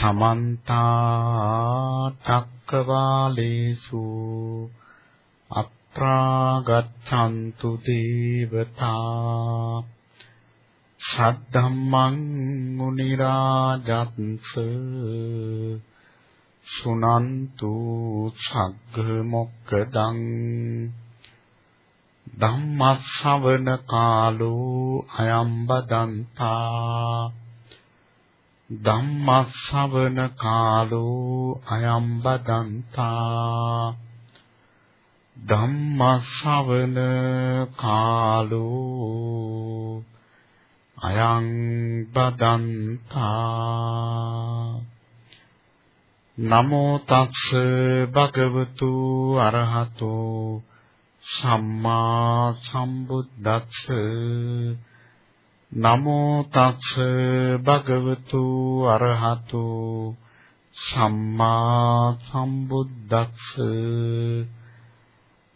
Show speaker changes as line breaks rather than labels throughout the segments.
සමන්ත චක්කවාලේසු අත්‍රා ගච්ඡන්තු දේවතා සද්ධම්මං මුනි රාජත්ස සුනන්තු සග්ග මොක්කදං ධම්මස්සවන කාලෝ අයම් බදන්තා ධම්මස්සවන කාලෝ අයම් බදන්තා ධම්මස්සවන කාලෝ අයං බදන්තා නමෝ තක්ස භගවතු අරහතෝ සම්මා සම්බුද්දස්ස. නමෝ තක්ස භගවතු අරහතු සම්මා සම්බුද්දස්ස.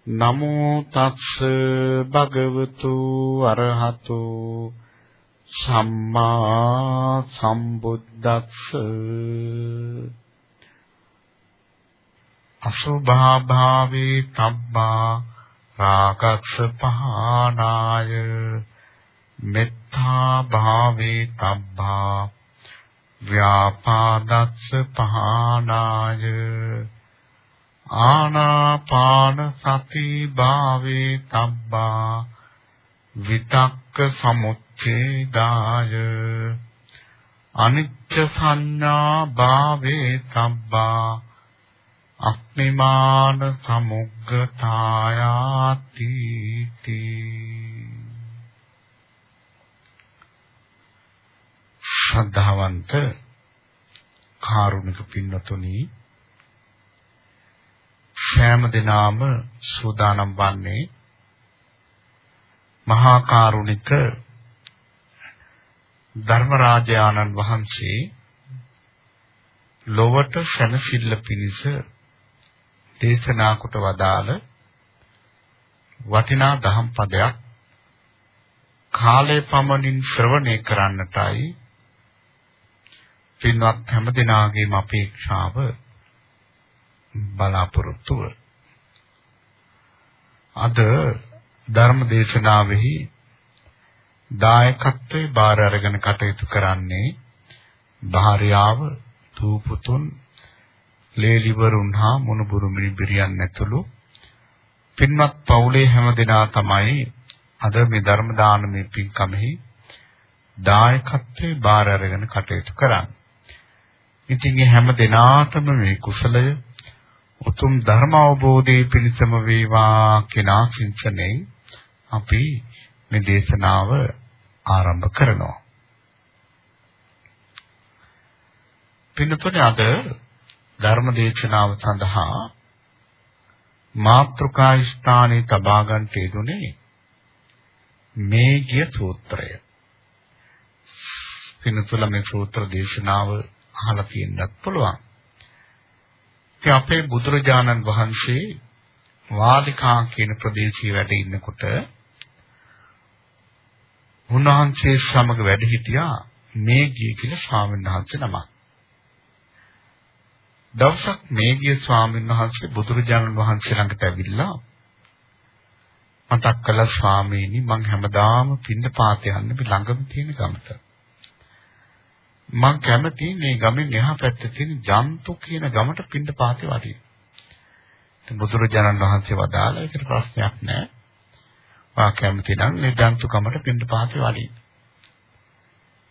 නමෝ තක්ස භගවතු අරහතු සම්මා සම්බුද්දස්ස. අසුභා භාවේ තබ්බා රාගක්ෂ පහනාය. මෙත්තා භාවේ තබ්බා ව්‍යාපාදස්ස පහනාය ආනාපාන සති භාවේ තබ්බා විතක්ක සමුච්ඡේදාය අනිච්ච සංඥා භාවේ තබ්බා අක්නිමාන සමුග්ගතායාති තී ශ්‍රද්ධාවන්ත කාරුණික පින්නතුනි සෑම දිනාම සූදානම් වන්නේ මහා කාරුණික ධර්මරාජ ආනන් වහන්සේ ලොවට සැනසෙල්ල පිණිස දේශනා කොට වදාළ වටිනා දහම් පදයක් කාලේ පමණින් ශ්‍රවණය කරන්නටයි පින්වත් හැම දිනාගේම අපේක්ෂාව බලාපොරොත්තුව. අද ධර්ම දේශනාවෙහි දායකත්වයේ බාර අරගෙන කටයුතු කරන්නේ භාර්යාව දූපුතුන් ලේලිවරුන් හා මුණුබුරු මිනිබිරියන් ඇතුළු පින්වත් පවුලේ හැම දෙනා තමයි අද මේ ධර්ම දානමය පින්කමෙහි දායකත්වයේ බාර අරගෙන කටයුතු කරන්නේ. ඉතින් මේ හැම දිනාටම මේ කුසලය උතුම් ධර්ම අවබෝධයේ පිණසම වේවා කියන ආශිංසනෙන් අපි මේ දේශනාව ආරම්භ කරනවා. පින්නතුනේ අද ධර්ම දේශනාව සඳහා මාත්‍රිකා ස්ථානයේ තබා ගන්නට යෙදුනේ මේ ගිය සූත්‍රය. පින්නතුල මේ සූත්‍ර දේශනාව අහලා තියෙන්නත් පුළුවන්. ඉතින් අපේ බුදුරජාණන් වහන්සේ වාදිකා කියන ප්‍රදේශයේ වැඩ ඉන්නකොට උන්වහන්සේ සමග වැඩ හිටියා මේගිය කියලා ස්වාමීන් වහන්සේ නමක්. දවසක් මේගිය ස්වාමීන් වහන්සේ බුදුරජාණන් වහන්සේ ළඟට ඇවිල්ලා මතක් කළා ස්වාමීනි මං හැමදාම පින්න පාත යන්නේ ළඟම තියෙන ගමට. මම කැමති මේ ගමෙන් එහා පැත්තේ තියෙන ජන්තු කියන ගමට පින්න පාතේ වඩින්න. ඉතින් බුදුරජාණන් වහන්සේ වදාලා ඒකට ප්‍රශ්නයක් නැහැ. වා කැමති නම් මේ ජන්තු ගමට පින්න පාතේ වඩින්න.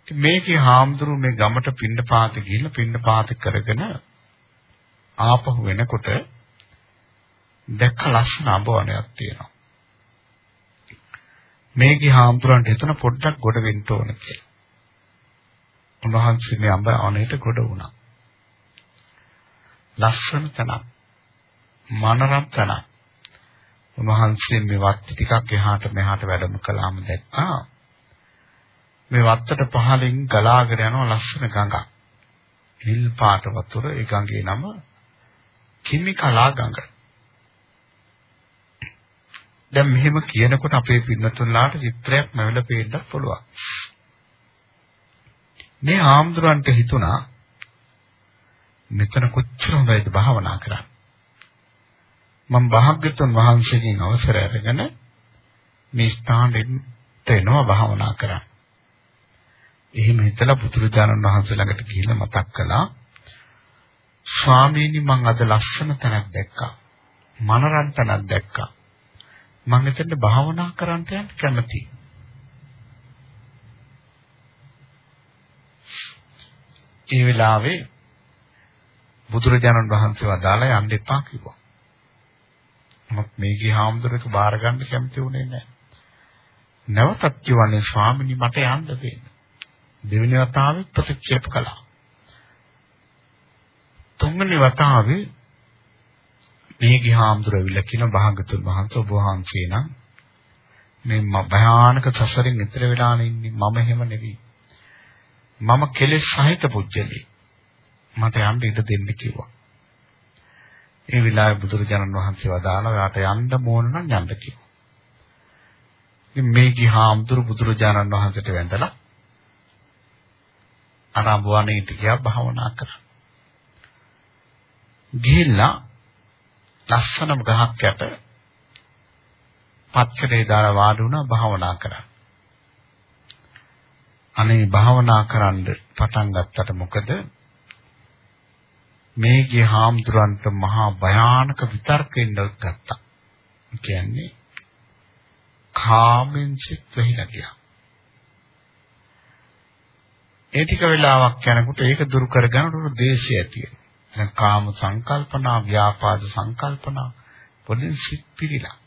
ඉතින් මේකේ හාමුදුරු මේ ගමට පින්න පාතේ ගිහිල්ලා පින්න පාතේ කරගෙන ආපහු වෙනකොට දැක්ක ලස්සන අඹවණයක් තියෙනවා. මේකේ හාමුදුරන්ට හිතුණ පොඩ්ඩක් ගොඩ වෙන්න ඕන කියලා. උන්වහන්සේ මේ අඹ අනේට ගොඩ වුණා. ලස්සන තැනක්. මනරම් තැනක්. උන්වහන්සේ මේ වත්ති ටිකක් එහාට මෙහාට වැඩම කළාම දැක්කා. මේ වත්තට පහලින් ගලාගෙන යන ලස්සන ගඟක්. නිල් පාට වතුර ඒ ගඟේ නම කිමිකලා ගඟ. දැන් මෙහෙම කියනකොට අපේ පින්නතුන්ලාට චිත්‍රයක් නැවල පේන්නත් පුළුවන්. මේ ආම්දුරන්ට හිතුණා මෙතන කොච්චර හොඳයිද භාවනා කරන්න. මම භාග්‍යතුන් වහන්සේගෙන් අවසර අරගෙන මේ ස්ථානෙට එනවා භාවනා කරන්න. එහෙම හිතලා පුදුරජානන් වහන්සේ ළඟට ගිහිල්ලා මතක් කළා ස්වාමීනි මං අද ලස්සන තැනක් දැක්කා. මනරන් තැනක් දැක්කා. මං එතන භාවනා කරන්න යන්න කැමතියි. ඒ වෙලාවේ බුදුරජාණන් වහන්සේ වදාලා යන්න එපා කිව්වා. මම මේකේ හාමුදුරුවෝ බාර ගන්න කැමති වුණේ නැහැ. නැවතත් කියවනේ ස්වාමීනි මට යන්න දෙන්න. දෙවෙනි වතාවේ ප්‍රතික්ෂේප කළා. තුන්වෙනි වතාවේ මේ ගිහාම්දුරවිල කියන භාගතුන් වහන්සේ ඔබ වහන්සේ නම් මේ භයානක සසරින් ඈතර වෙලා ඉන්නේ මම එහෙම නෙවෙයි. මම කෙලෙස් සහිත පුජ්‍යලී. මට යන්න ඉඩ දෙන්න කිව්වා. ඒ විලාය බුදුරජාණන් වහන්සේ වදාලා ඔයාට යන්න ඕන නම් යන්න කිව්වා. ඉතින් මේ ගිහාම්දුර බුදුරජාණන් වහන්සේට වැඳලා අරඹවණේ ටිකක් භාවනා කරා. ගිහිල්ලා ලස්සන ගහක් යට පත්කඩේ දාලා වාඩි වුණා භාවනා කරා. අනේ භාවනා කරන්න පටන් ගත්තට මොකද මේ ගිය හාමුදුරන්ට මහා භයානක විතර්කෙන් ගත්තා. කියන්නේ කාමෙන් සිත් වෙහිලා ගියා. ඒ ටික වෙලාවක් යනකොට ඒක දුරු කරගන්නකොට දේශය ඇති වෙනවා. දැන් කාම සංකල්පනා, ව්‍යාපාද සංකල්පනා පොඩින් සිත් පිළිලා.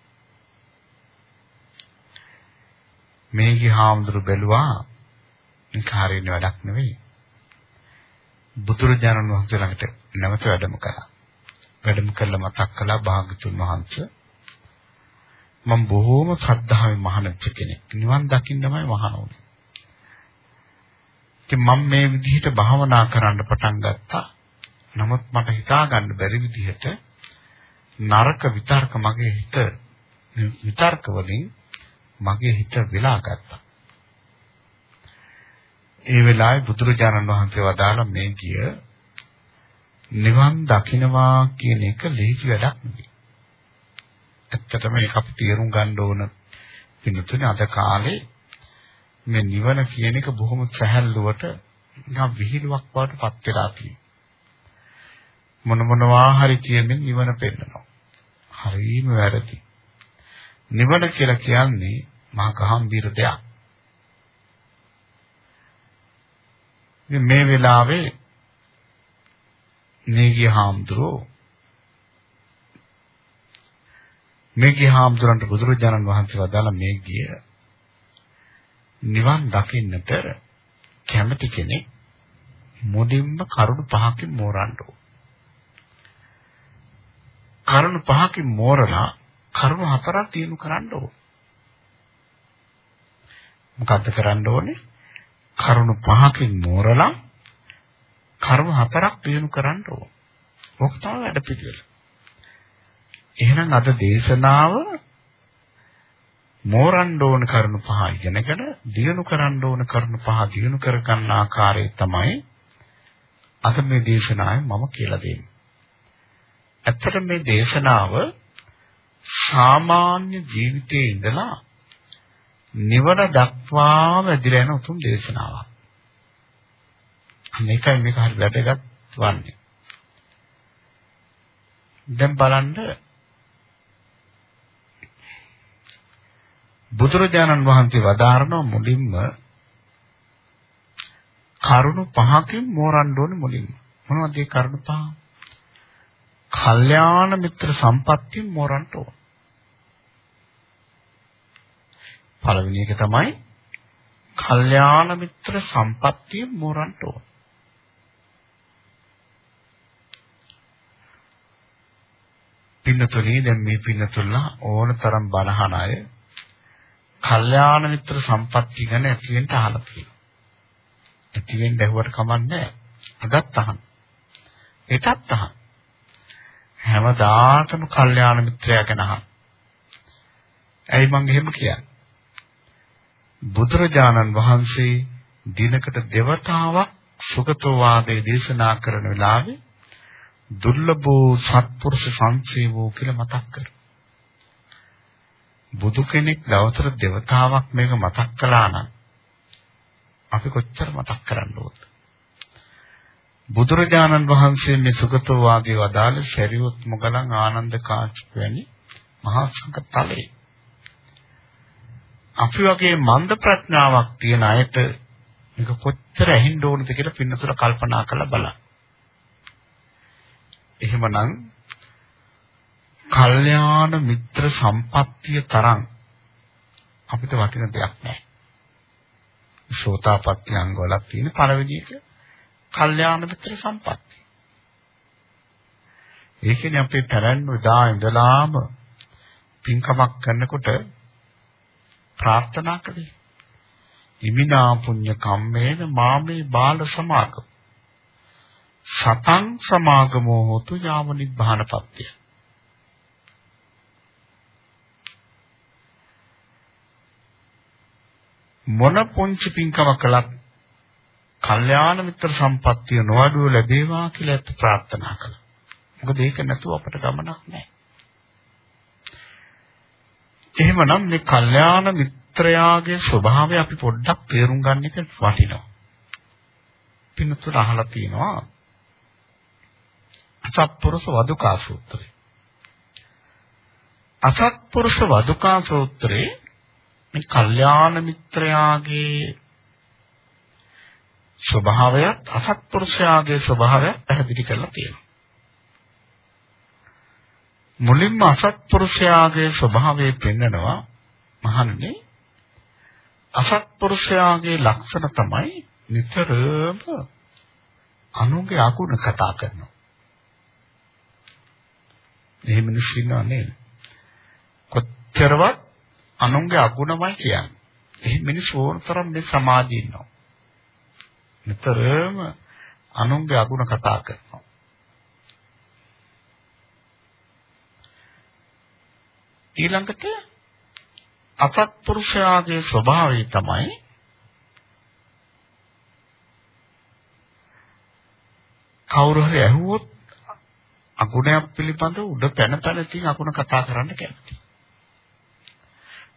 මේකේ හාමුදුරු බැලුවා මේක හරියන වැඩක් නෙවෙයි. බුදුරජාණන් වහන්සේ ළඟට නැවත වැඩම කළා. වැඩම කළා මතක් කළා භාගතුන් වහන්සේ මම බොහෝම ශ්‍රද්ධාවෙන් මහාන වෙච්ච කෙනෙක්. නිවන් දකින්නමයි මහාන වුනේ. ඉතින් මම මේ විදිහට භාවනා කරන්න පටන් ගත්තා. නමුත් මට හිතා ගන්න බැරි විදිහට නරක විතර්ක මගේ හිත විතර්ක වලින් මගේ හිත වෙලා ගත්තා. ඒ වෙලාවේ බුදුරජාණන් වහන්සේ වදාළ මේ කිය නිවන් දකින්නවා කියන එක ලේසි වැඩක් නෙවෙයි. ඇත්තටම ඒක අපි තේරුම් ගන්න ඕන. පින්තුනේ අද කාලේ මේ නිවන කියන එක බොහොම සැහැල්ලුවට නිකන් විහිළුවක් වඩ පත් වෙලා තියෙනවා. මොන මොනවා හරි කියමින් නිවන පෙන්නනවා. හරිම වැරදි. නිවන කියලා කියන්නේ මහා ගාම්භීර දෙයක්. මේ වෙලාවේ මේගිය හාමුදුරුවෝ මේගිය හාමුදුරන්ට බුදුරජාණන් වහන්සේ වදාලා මේ ගිය නිවන් දකින්නට කැමති කෙනෙක් මුදින්ම කරුණු පහකින් මෝරන්න ඕන. කරුණු පහකින් මෝරලා කරුණු හතරක් තියනු කරන්න ඕන. මොකද්ද කරන්න ඕනේ? කරුණු පහකින් මෝරලා කර්ම හතරක් තියනු කරන්න ඕන. ඔක තමයි වැඩ පිළිවෙල. එහෙනම් අද දේශනාව මෝරන්න ඕන කරුණු පහ ඉගෙනගෙන දිනු කරන්න ඕන කරුණු පහ දිනු කර ගන්න ආකාරය තමයි අද මේ දේශනාවේ මම කියලා දෙන්නේ. ඇත්තට මේ දේශනාව සාමාන්‍ය ජීවිතයේ ඉඳලා නිවන දක්වාම ඇදිලා යන උතුම් දේශනාවක්. මේකයි මේක හරි වැදගත් වන්නේ. දැන් බලන්න බුදුරජාණන් වහන්සේ වදාරන මුලින්ම කරුණු පහකින් මෝරන්න ඕනේ මුලින්ම. මොනවද ඒ කරුණු පහ? කල්යාණ මිත්‍ර සම්පත්තියෙන් මෝරන්න ඕන. පළවෙනි එක තමයි කල්යාණ මිත්‍ර සම්පත්තියෙන් මෝරන්න ඕන. පින්නතුලී දැන් මේ පින්නතුල්ලා ඕන තරම් බණහන අය කල්යාණ මිත්‍ර සම්පත්තිය ගැන ඇතිවෙන්න අහලා තියෙනවා. ඇතිවෙන්න ඇහුවට කමන්නේ නැහැ. අදත් අහන්න. ඒකත් අහන්න. හැමදාටම කල්යාණ මිත්‍රයා ගැන අහන්න. ඇයි මං එහෙම කියන්නේ? බුදුරජාණන් වහන්සේ දිනකට දෙවතාවක් සුගතෝ වාදයේ දේශනා කරන වෙලාවේ දුර්ලභෝ සත්පුරුෂ සංසේවෝ කියලා මතක් කර. බුදු කෙනෙක් දවතර දෙවතාවක් මේක මතක් කළා නම් අපි කොච්චර මතක් කරන්න ඕනද? බුදුරජාණන් වහන්සේ මේ සුගතෝ වාගේ වදාළ ශරීරොත් මොගලන් ආනන්ද කාශ්‍යප වැනි මහා සංඝතලේ අපි වගේ මන්ද ප්‍රඥාවක් තියෙන අයට මේක කොච්චර ඇහින්න ඕනද කියලා පින්නතුර කල්පනා කරලා බලන්න. එහෙමනම් කල්යාණ මිත්‍ර සම්පත්තිය තරම් අපිට වටින දෙයක් නැහැ. සෝතාපට්ටි අංග වලක් තියෙන පළවෙනි එක කල්යාණ මිත්‍ර සම්පත්තිය. ඒ කියන්නේ අපේ පැරණි උදා ඉඳලාම පින්කමක් කරනකොට ප්‍රාර්ථනා කළේ. ඉමිනා පුඤ්ඤ කම්මේන මාමේ බාල සමාගම. සතං සමාගමෝ හොතු යාම නිබ්බානපත්‍ය. මොන පුංචි පින්කම කළත් කල්යාණ මිත්‍ර සම්පත්තිය නොඅඩුව ලැබේවා කියලා ප්‍රාර්ථනා කළා. මොකද ඒක නැතුව අපට ගමනක් නැහැ. එහෙමනම් මේ කල්යාණ මිත්‍රයාගේ ස්වභාවය අපි පොඩ්ඩක් තේරුම් ගන්න එක වටිනවා. පින්නතුර අහලා තියෙනවා අසත්පුරුෂ වදුකා සූත්‍රය. අසත්පුරුෂ වදුකා සූත්‍රයේ මේ කල්යාණ මිත්‍රයාගේ ස්වභාවයත් අසත්පුරුෂයාගේ ස්වභාවයත් පැහැදිලි කරලා තියෙනවා. මුලින්ම අසත්පුරුෂයාගේ ස්වභාවය පෙන්නනවා මහන්නේ අසත්පුරුෂයාගේ ලක්ෂණ තමයි නිතරම අනුගේ අකුණ කතා කරනවා. එහෙම මිනිස්සු ඉන්නව නේද? කොච්චරවත් අනුන්ගේ අගුණමයි කියන්නේ. එහෙම මිනිස්සු ඕනතරම් මේ සමාජයේ ඉන්නවා. නිතරම අනුන්ගේ අගුණ කතා කරනවා. ඊළඟට අසත්පුරුෂයාගේ ස්වභාවය තමයි කවුරු හරි ඇහුවොත් අගුණයක් පිළිබඳ උඩ පැන පැන තියෙන අගුණ කතා කරන්න කැමති.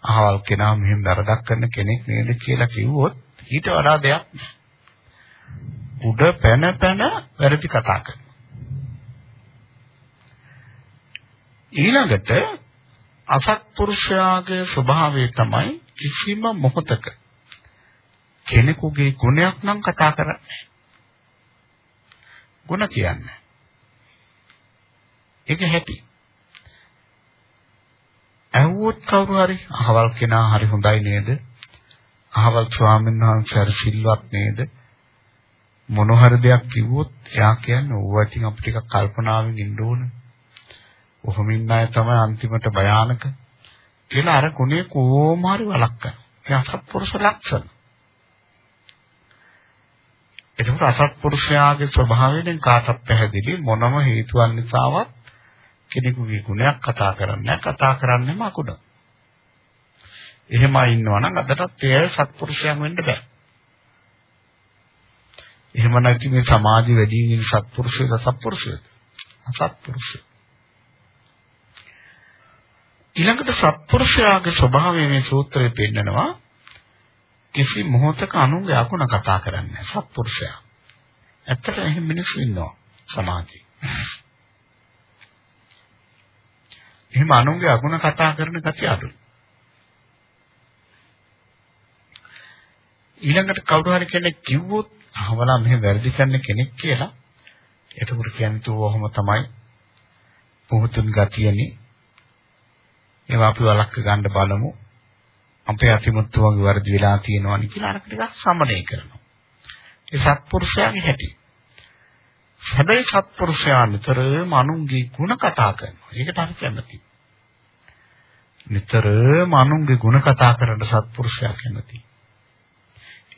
අහවල් කෙනා මෙහෙම වැරදක් කරන කෙනෙක් නේද කියලා කිව්වොත් ඊට වඩා දෙයක් උඩ පැන පැන වැරදි කතා කරනවා. ඊළඟට අසත්පුරුෂයාගේ ස්වභාවය තමයි කිසිම මොහතක කෙනෙකුගේ ගුණයක් නම් කතා කරන්නේ ගුණ කියන්නේ. ඒක හැටි. ඇහුවොත් කවුරු හරි අහවල් කෙනා හරි හොඳයි නේද? අහවල් ස්වාමීන් වහන්සේ හරි සිල්වත් නේද? මොන හරි දෙයක් කිව්වොත් එයා කියන්නේ ඕවා ඉතින් අපිට ටිකක් කල්පනාවෙන් ඉන්න ඕනේ. කොහොම ඉන්න අය තමයි අන්තිමට භයානක කියලා අර ගුණේ කොහොම හරි වළක්වන. ඒ අසත්පුරුෂ ලක්ෂණ. එතකොට අසත්පුරුෂයාගේ ස්වභාවයෙන් කාටත් පැහැදිලි මොනම හේතුවක් නිසාවත් කෙනෙකුගේ ගුණයක් කතා කරන්නේ කතා කරන්නේම අකුඩ. එහෙමයි ඉන්නවා නම් අදටත් ඒ සත්පුරුෂයන් වෙන්න බෑ. එහෙම නැති මේ සමාජෙ වැඩි වෙන සත්පුරුෂයද සත්පුරුෂයද? අසත්පුරුෂය. ඊළඟට සත්පුරුෂයාගේ ස්වභාවය මේ සූත්‍රයේ පෙන්නනවා කිසි මොහොතක අනුන්ගේ අකුණ කතා කරන්නේ සත්පුරුෂයා. ඇත්තට එහෙම මිනිස්සු ඉන්නවා සමාජයේ. එහෙම අනුන්ගේ අකුණ කතා කරන කතිය අඩුයි. ඊළඟට කවුරු හරි කෙනෙක් කිව්වොත් අහවලා මෙහෙම වැරදි කරන කෙනෙක් කියලා එතකොට කියන්නේ තෝ ඔහොම තමයි පුහුතුන් ගතියනේ ඒවා අපි වළක්ව ගන්න බලමු. අපේ අතිමුත්තු වගේ වර්ධ වෙලා තියෙනවනි කියලා අර ටිකක් සමනය කරනවා. ඒ සත්පුරුෂයාගේ හැටි. හැබැයි සත්පුරුෂයා නිතරම අනුන්ගේ ಗುಣ කතා කරනවා. ඒකට හරි කැමතියි. නිතරම අනුන්ගේ ಗುಣ කතා කරන සත්පුරුෂයා කැමතියි.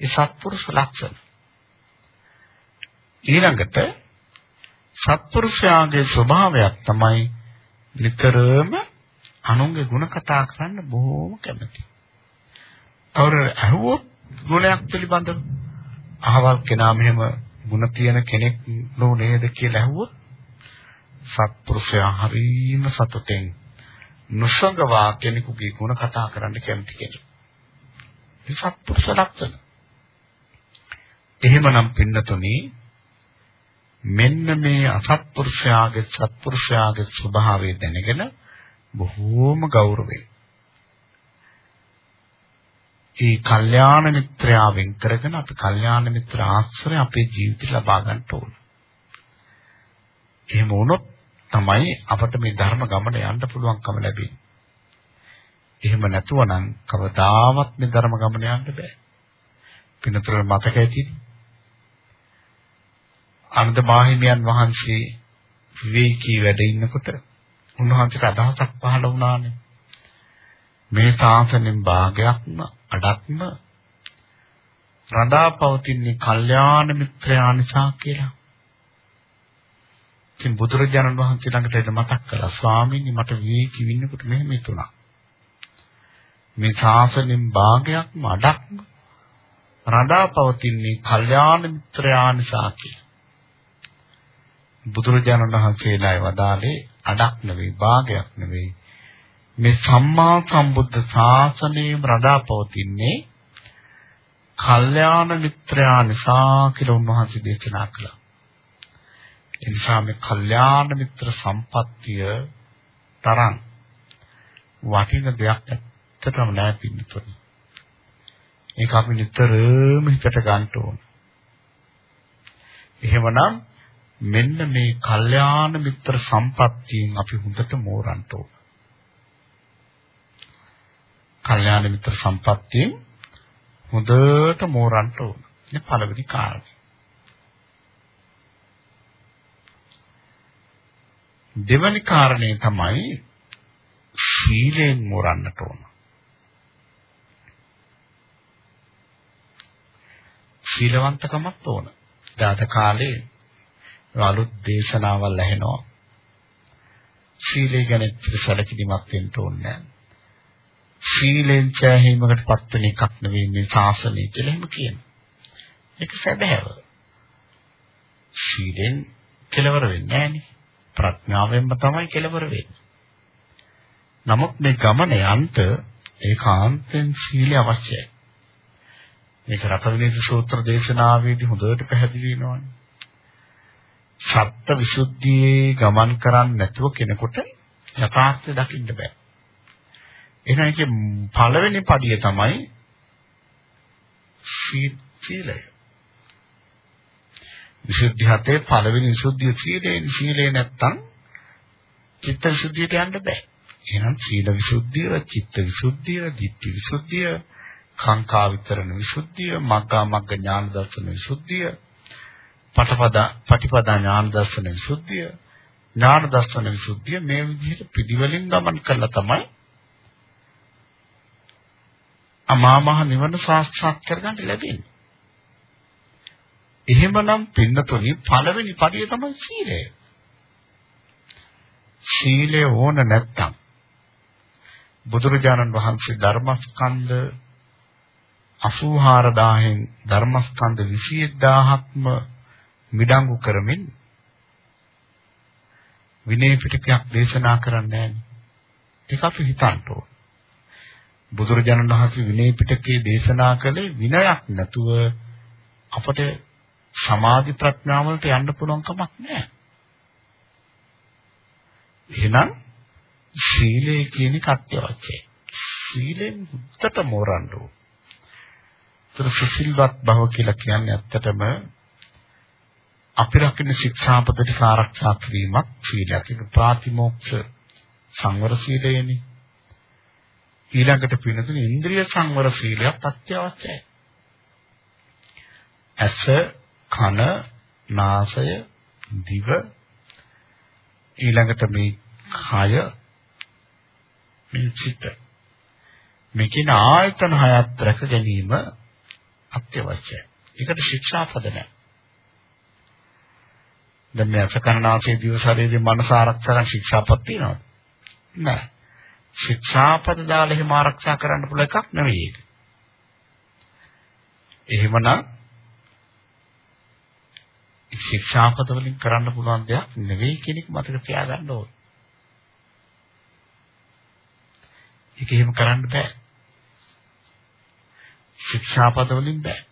ඒ සත්පුරුෂ ලක්ෂණ. ඊළඟට සත්පුරුෂයාගේ ස්වභාවයක් තමයි නිතරම අනුන්ගේ ಗುಣ කතා කරන්න බොහොම කැමතියි. කවුරු අහුවොත් ගුණයක් පිළිබඳව අහවල් කෙනා මෙහෙම ಗುಣ තියෙන කෙනෙක් නෝ නේද කියලා අහුවොත් සත්පුරුෂයා හරීම සතුටෙන් නොසඟවා කෙනෙකුගේ ගුණ කතා කරන්න කැමති කෙනෙක්. ඒ සත්පුරුෂ ලක්ෂණ. එහෙමනම් පින්නතුනි මෙන්න මේ අසත්පුරුෂයාගේ සත්පුරුෂයාගේ ස්වභාවය දැනගෙන බොහෝම ගෞරවයෙන් ඒ කල්යාණ මිත්‍රයා වෙන් කරගෙන අපි කල්යාණ මිත්‍ර ආශ්‍රය අපේ ජීවිතේ ලබා ගන්න ඕන. එහෙම වුණොත් තමයි අපට මේ ධර්ම ගමන යන්න පුළුවන්කම ලැබෙන්නේ. එහෙම නැතුව නම් කවදාවත් මේ ධර්ම ගමන යන්න බෑ. පිනතර මතක ඇතිනේ. අනන්ත මාහිමියන් වහන්සේ විවේකී වැඩ ඉන්නකොට උන්වහන්සේට අදහසක් පහළ වුණානේ. මේ තාසනෙන් භාගයක්ම අඩක්ම රඳා පවතින්නේ කල්යාණ මිත්‍රයා නිසා කියලා. ඉතින් බුදුරජාණන් වහන්සේ ළඟට එන්න මතක් කළා ස්වාමීනි මට විවේකී වින්නකොට මෙහෙම හිතුණා. මේ ශාසනයෙන් භාගයක්ම අඩක්ම රඳා පවතින්නේ කල්යාණ මිත්‍රයා නිසා කියලා. බුදුරජාණන් වහන්සේලායි වදාළේ අඩක් නෙවෙයි භාගයක් නෙවෙයි මේ සම්මා සම්බුද්ධ ශාසනයම රඳා පවතින්නේ කල්යාණ මිත්‍රයා නිසා කියලා උන්වහන්සේ දේශනා කළා. ඒ නිසා මේ කල්යාණ මිත්‍ර සම්පත්තිය තරම් වටින දෙයක් ඇත්තටම නෑ පින්නතුනි. ඒක අපි නිතරම හිතට ගන්න ඕන. එහෙමනම් මෙන්න මේ කල්යාණ මිත්‍ර සම්පත්තියෙන් අපි හොඳට මෝරන්න ඕන. කල්යාණ මිත්‍ර සම්පත්තියෙන් හොඳට මෝරන්න ඕන. මේ පළවෙනි කාරණේ. දෙවැනි කාරණේ තමයි සීලෙන් මෝරන්නට ඕන. සීලවන්තකමත් ඕන. දාත කාලේ අලුත් දේශනාවල් ඇහෙනවා. සීලය ගැන පිළිසලකිරීමක් වෙන්න ඕනේ නැහැ. සීලෙන් සෑහීමකට පත් වෙන එකක් නෙවෙයි මේ ශාසනය කියලා එහෙම කියනවා. ඒක සැබෑව. සීලෙන් කෙලවර වෙන්නේ නැහනේ. ප්‍රඥාවෙන්ම තමයි කෙලවර වෙන්නේ. නමුත් මේ ගමන යන්ත ඒකාන්තයෙන් සීලය අවශ්‍යයි. මේක රතවිනීත සූත්‍ර දේශනාවේදී හොඳට පැහැදිලි වෙනවානේ. සත්‍ය විසුද්ධියේ ගමන් කරන්නේ නැතුව කෙනෙකුට යථාර්ථය දකින්න බෑ. එහෙනම් ඒකේ පළවෙනි පඩිය තමයි සීලය. විසුද්ධි හතේ පළවෙනි විසුද්ධිය සීලේ සීලේ නැත්තම් චිත්ත විසුද්ධියට යන්න බෑ. එහෙනම් සීල විසුද්ධිය, චිත්ත විසුද්ධිය, ධිට්ඨි විසුද්ධිය, කාංකා විතරණ විසුද්ධිය, මග්ගා මග්ග ඥාන දර්ශන විසුද්ධිය, පටපදා පටිපදා ඥාන දර්ශන විසුද්ධිය, ඥාන දර්ශන විසුද්ධිය මේ විදිහට පිළිවෙලින් ගමන් කළා තමයි අමා මහ නිවන සාක්ෂාත් කරගන්න ලැබෙන්නේ. එහෙමනම් පින්නතුනි පළවෙනි පඩිය තමයි සීලය. සීලය ඕන නැත්තම් බුදුරජාණන් වහන්සේ ධර්මස්කන්ධ 84000න් ධර්මස්කන්ධ 21000ක්ම මිඩංගු කරමින් විනය පිටකයක් දේශනා කරන්නේ නැහැ. ඒක අපි හිතන්න ඕන. බුදුරජාණන් වහන්සේ විනය පිටකේ දේශනා කළේ විනයක් නැතුව අපට සමාධි ප්‍රඥාව වලට යන්න පුළුවන් කමක් නැහැ. එහෙනම් සීලය කියන එක අත්‍යවශ්‍යයි. සීලෙන් මුත්තට මෝරන්න ඕන. ඒතර සුසිල්වත් බව කියලා කියන්නේ ඇත්තටම අපි රකින්න ශික්ෂාපද ටික ආරක්ෂා කිරීමක් සීලයක්. ඒක ප්‍රාතිමෝක්ෂ සංවර සීලයනේ. ඊළඟට පිනතුන ඉන්ද්‍රිය සංවර සීලයක් අත්‍යවශ්‍යයි. ඇස, කන, නාසය, දිව ඊළඟට මේ කය මේ චිත්ත මේකින ආයතන හයත් රැක ගැනීම අත්‍යවශ්‍යයි. ඒකට ශික්ෂාපද නැහැ. දැන් මේ අසකරණාසේ දිව ශරීරයේ මනස ආරක්ෂා කරන ශික්ෂාපද තියෙනවද? නැහැ. ශික්ෂාපද දාලා එහෙම ආරක්ෂා කරන්න පුළුවන් එකක් නෙවෙයි ඒක. එහෙමනම් ශික්ෂාපද වලින් කරන්න පුළුවන් දෙයක් නෙවෙයි කියන එක මතක තියාගන්න ඕනේ. ඒක එහෙම කරන්න බෑ. ශික්ෂාපද වලින් බෑ.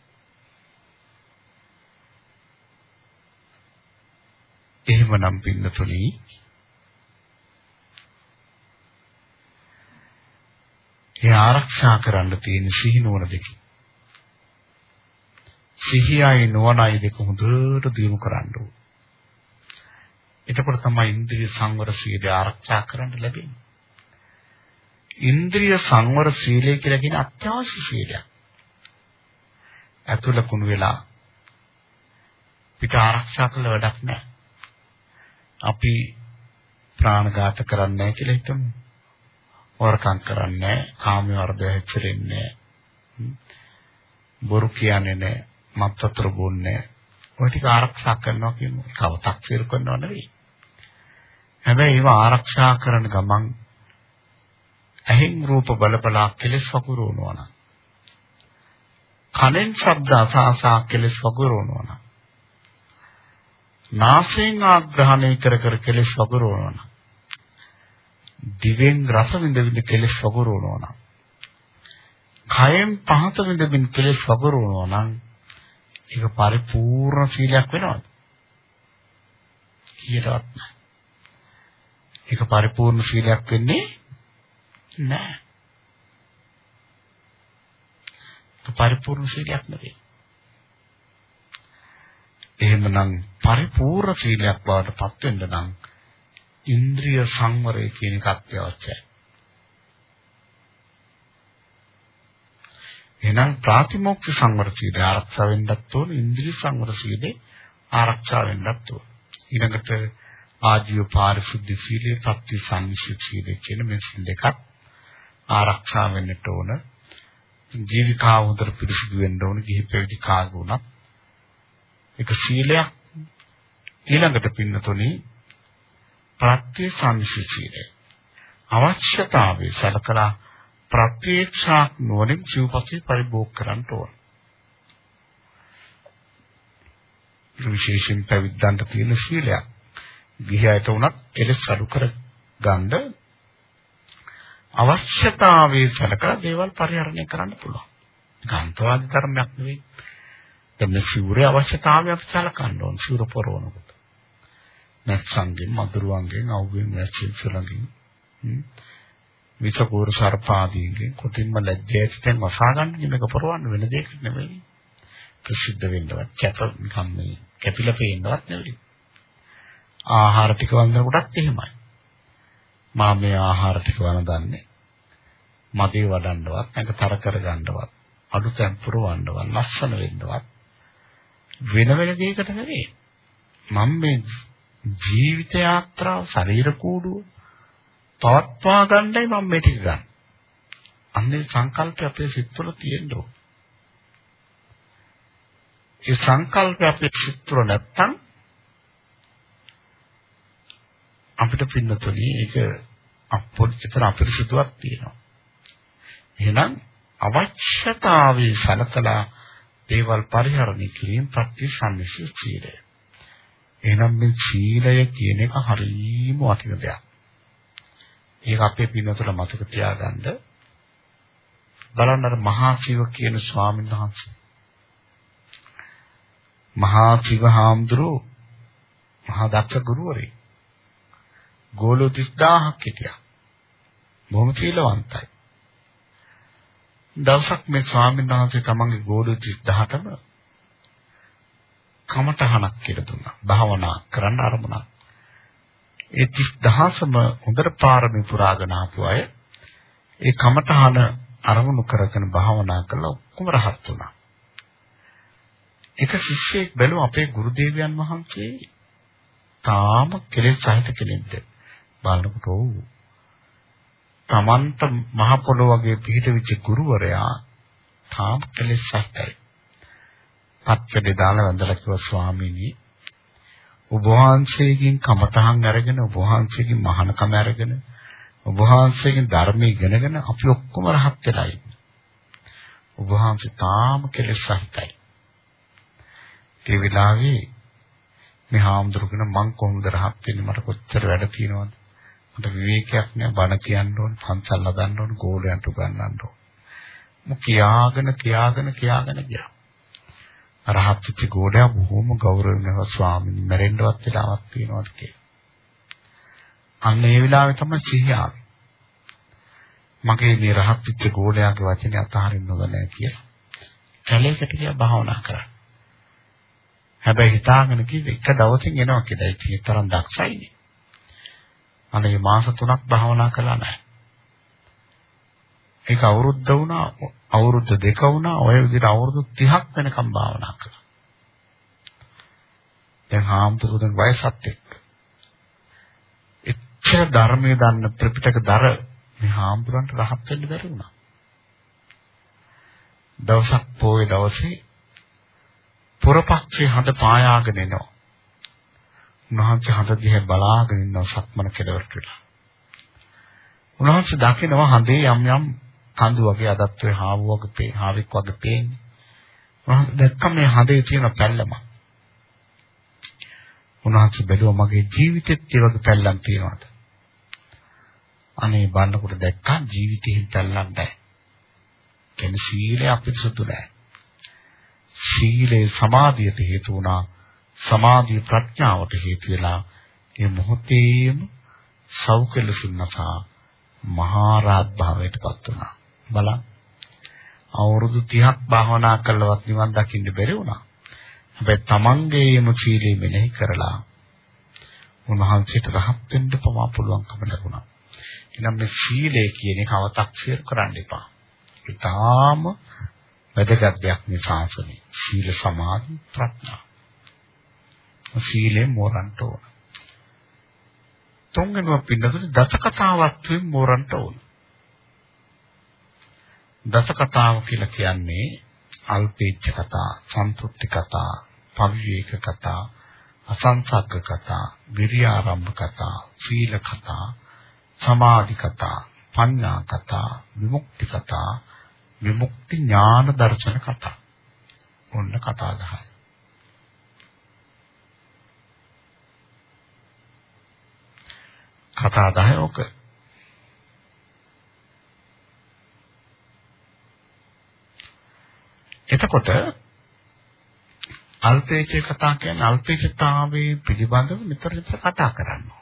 එහෙමනම් පින්නතුනි ඒ ආරක්ෂා කරන්න තියෙන සිහිනුවන දෙකයි. සිහියයි නුවණයි දෙක හොඳට දියුණු කරන්න ඕන. එතකොට තමයි ඉන්ද්‍රිය සංවර සීලය ආරක්ෂා කරන්න ලැබෙන්නේ. ඉන්ද්‍රිය සංවර සීලය කියලා කියන අත්‍යවශ්‍ය සීලයක්. ඇතුළ කුණු වෙලා පිට ආරක්ෂා කළ වැඩක් නැහැ. අපි ප්‍රාණඝාත කරන්නේ නැහැ කියලා හිතමු. වරකම් කරන්නේ නැහැ, කාම වර්ධය හැචරෙන්නේ නැහැ. බොරු කියන්නේ නැහැ, මත් වතුර බොන්නේ නැහැ. ඔය ටික ආරක්ෂා කරනවා කියමු. ඒක අව탁සිර කරනව නෙවෙයි. හැබැයි ඒව ආරක්ෂා කරන ගමන් ඇහෙන් රූප බලබලා කෙලස් වකුරවනවා නම් කනෙන් ශබ්ද අසහසා කෙලස් වකුරවනවා නම් නාසයෙන් ආග්‍රහණය කර කර කෙලස් වගුරුවනවා නම් දිවෙන් රස විඳ විඳ කෙලස් වගුරුවනවා නම් කයෙන් පහත විඳ විඳ කෙලස් වගුරුවනවා නම් ඒක පරිපූර්ණ සීලයක් වෙනවද? කීයටවත් නැහැ. ඒක පරිපූර්ණ සීලයක් වෙන්නේ නැහැ. ඒක පරිපූර්ණ සීලයක් නෙවෙයි. එහෙමනම් පරිපූර්ණ සීලයක් බවට පත් වෙන්න නම් ඉන්ද්‍රිය සංවරය කියන එක අත්‍යවශ්‍යයි. එහෙනම් ප්‍රාතිමෝක්ෂ සංවර සීලය ආරක්ෂා වෙන්නත් ඕන ඉන්ද්‍රිය සංවර සීලේ ආරක්ෂා වෙන්නත් ඕන. ඊළඟට ආජීව පාරිශුද්ධ සීලය, ප්‍රත්‍ය සංසිද්ධ සීලය කියන මේ සීල දෙකක් ආරක්ෂා වෙන්නට ඕන. ජීවිකාව හොඳට පිරිසිදු වෙන්න ඕන. ගිහි පැවිදි කාග වුණත් ඒක සීලයක් ඊළඟට පින්නතුනි ප්‍රත්‍ය සංසිචීලය අවශ්‍යතාවයේ සලකලා ප්‍රත්‍යක්ෂා නොවනින් ජීවපසේ පරිභෝග කරන්න ඕන. විශේෂයෙන් පැවිද්දන්ට තියෙන සීලයක්. ගිහියට උනත් කෙලස් අඩු කර ගන්න අවශ්‍යතාවයේ සලකලා දේවල් පරිහරණය කරන්න පුළුවන්. ගාන්තවාදී ධර්මයක් නෙවෙයි. දැන් මේ සිවුරේ අවශ්‍යතාවය අපි සලකන්න ඕන සිවුර පොරවනකොට. නැත්සන්ගෙන් මදුරුවන්ගෙන් අවුවෙන් වැච්චින් සුළඟින් විසකෝර සර්පාදීන්ගෙන් කොටින්ම ලැජ්ජයෙන් වසා ගන්න මේක පොරවන්න වෙන දෙයක් නෙවෙයි. ප්‍රසිද්ධ වෙන්නවත් කැප නිකම් මේ කැපිලා පේන්නවත් නෙවෙයි. ආහාර ටික වන්දන කොටත් එහෙමයි. මා මේ ආහාර ටික වන්දන්නේ මදේ වඩන්නවත් නැක තර කර ගන්නවත් අඩු තැම්පුර වන්නවත් ලස්සන වෙන්නවත් වෙන වෙන දෙයකට නෙවෙයි. මම මේ ජීවිත යාත්‍රාව ශරීර කූඩුව පවත්වා ගන්නයි මම මේ ටික ගන්න. අන්නේ සංකල්පය අපේ සිත් තුළ තියෙන්න ඕන. ඒ සංකල්පය අපේ සිත් තුළ නැත්තම් අපිට පින්නතුනේ ඒක අපොච්චතර අපිරිසුදුවක් තියෙනවා. එහෙනම් අවශ්‍යතාවයේ සලකලා දේවල් පරිහරණය කිරීම ප්‍රතිසන්නිසි සීලය. එහෙනම් මේ සීලය කියන එක හරියම වටින දෙයක්. ඒක අපේ පින්නතුල මතක තියාගන්න. බලන්න අර මහා ශිව කියන ස්වාමීන් වහන්සේ. මහා ශිව හාමුදුරුවෝ මහා දක්ෂ ගුරුවරයෙක්. ගෝලෝ 30000ක් හිටියා. බොහොම සීලවන්තයි. දවසක් මේ ස්වාමීන් වහන්සේ තමන්ගේ ගෝඩු 30000ටම කමටහනක් කියලා දුන්නා. භාවනා කරන්න ආරම්භනා. ඒ 30000ම හොඳට පාරමී පුරාගෙන ආපු අය ඒ කමටහන අරමුණු කරගෙන භාවනා කළා ඔක්කොම රහත් වුණා. එක ශිෂ්‍යෙක් බැලුවා අපේ ගුරු දේවයන් වහන්සේ තාම කෙලෙස් සහිත කෙනෙක්ද බලනකොට ඔව් තමන්ට මහ පොළොව වගේ පිහිටවිච්ච ගුරුවරයා තාම කෙලෙස් සහිතයි. පත්කඩේ දාලා වැඳලා කිව්වා ස්වාමීනි ඔබ වහන්සේගෙන් කමතහන් අරගෙන ඔබ වහන්සේගෙන් මහානකම අරගෙන ඔබ වහන්සේගෙන් ධර්මයේ ඉගෙනගෙන අපි ඔක්කොම රහත් වෙලා ඉන්නේ. ඔබ වහන්සේ තාම කෙලෙස් සහිතයි. ඒ වෙලාවේ මේ හාමුදුරුවෝ මං කොහොමද රහත් වෙන්නේ මට කොච්චර වැඩ තියෙනවද මට විවේකයක් නෑ. බණ කියන්න ඕන පන්සල් හදන්න ඕන ගෝලයන්ට උගන්වන්න ඕන. මු කියාගෙන කියාගෙන කියාගෙන ගියා. රහත් වෙච්ච ගෝලයා බොහොම ගෞරවණීය ස්වාමීන් මැරෙන්නවත් වෙලාවක් තියෙනවද? කියලා. අන්න ඒ වෙලාවේ තමයි සිහිය ආවේ. මගේ මේ රහත් වෙච්ච ගෝලයාගේ වචනේ අතහරින්න ඕන නෑ කියලා. කැලේකට ගියා භාවනා කරා හැබැයි හිතාගෙන කිව්වේ එක දවසින් එනවා කියලා. ඒක තරම් දක්ෂයිනේ. අනේ මාස 3ක් භාවනා කළා නැහැ. ඒක අවුරුද්ද වුණා, අවුරුද්ද දෙක වුණා, ඔය විදිහට අවුරුදු 30ක් වෙනකම් භාවනා කළා. දැන් හාමුදුරුවෝ දැන් වයසත් එක්ක. එච්චර ධර්මයේ දන්න ත්‍රිපිටක දර මේ හාමුදුරන්ට රහත් වෙන්න බැරි වුණා. දවසක් පොයේ දවසේ පුරපක්ෂේ හඳ පායාගෙන එනවා. උන්වහන්සේ හඳ දිහා බලාගෙන ඉන්නවා සක්මන කෙළවරට වෙලා. උන්වහන්සේ දකිනවා හඳේ යම් යම් කඳු වගේ අදත් වේ හාවුවක පේ හාවෙක් වගේ පේන්නේ. උන්වහන්සේ දැක්කම මේ හඳේ තියෙන පැල්ලම. උන්වහන්සේ බැලුවා මගේ ජීවිතෙත් ඒ වගේ පැල්ලම් තියෙනවද? අනේ බලනකොට දැක්කා ජීවිතේ පැල්ලම් නැහැ. කියන්නේ සීලය අපිරිසුදු නැහැ. සීලේ සමාධියට හේතු වුණා සමාධිය ප්‍රඥාවට හේතු වෙලා ඒ මොහොතේම සෞකලසුන්නසා මහා රාත් භාවයටපත් වුණා. බලන්න. අවුරුදු 30ක් භාවනා කළවත් නිවන් දකින්න බැරි වුණා. හැබැයි තමන්ගේම සීලය මෙනෙහි කරලා උන්වහන්සේට රහත් වෙන්න පවා පුළුවන්කම ලැබුණා. එහෙනම් මේ සීලය කියන එක අව탁සිර කරන්න එපා. ඊටාම වැදගත් දෙයක් මේ ශාසනය. සීල සමාධි ප්‍රඥා. සීලෙන් මෝරන්ට ඕන. තුන්වෙනුව පින්නතුනේ දස කතාවත් වෙන් මෝරන්ට ඕන. දස කතාව කියලා කියන්නේ අල්පේච්ඡ කතා, සන්තුට්ටි කතා, පවිවේක කතා, අසංසග්ග කතා, විරියාරම්භ කතා, සීල කතා, සමාධි කතා, පඤ්ඤා කතා, විමුක්ති කතා, විමුක්ති ඥාන දර්ශන කතා. ඔන්න කතා 10. කතා 10 ඔක. එතකොට අල්පේච්ඡ කතා කියන්නේ අල්පේච්ඡතාවයේ පිළිබඳව නිතර නිතර කතා කරනවා.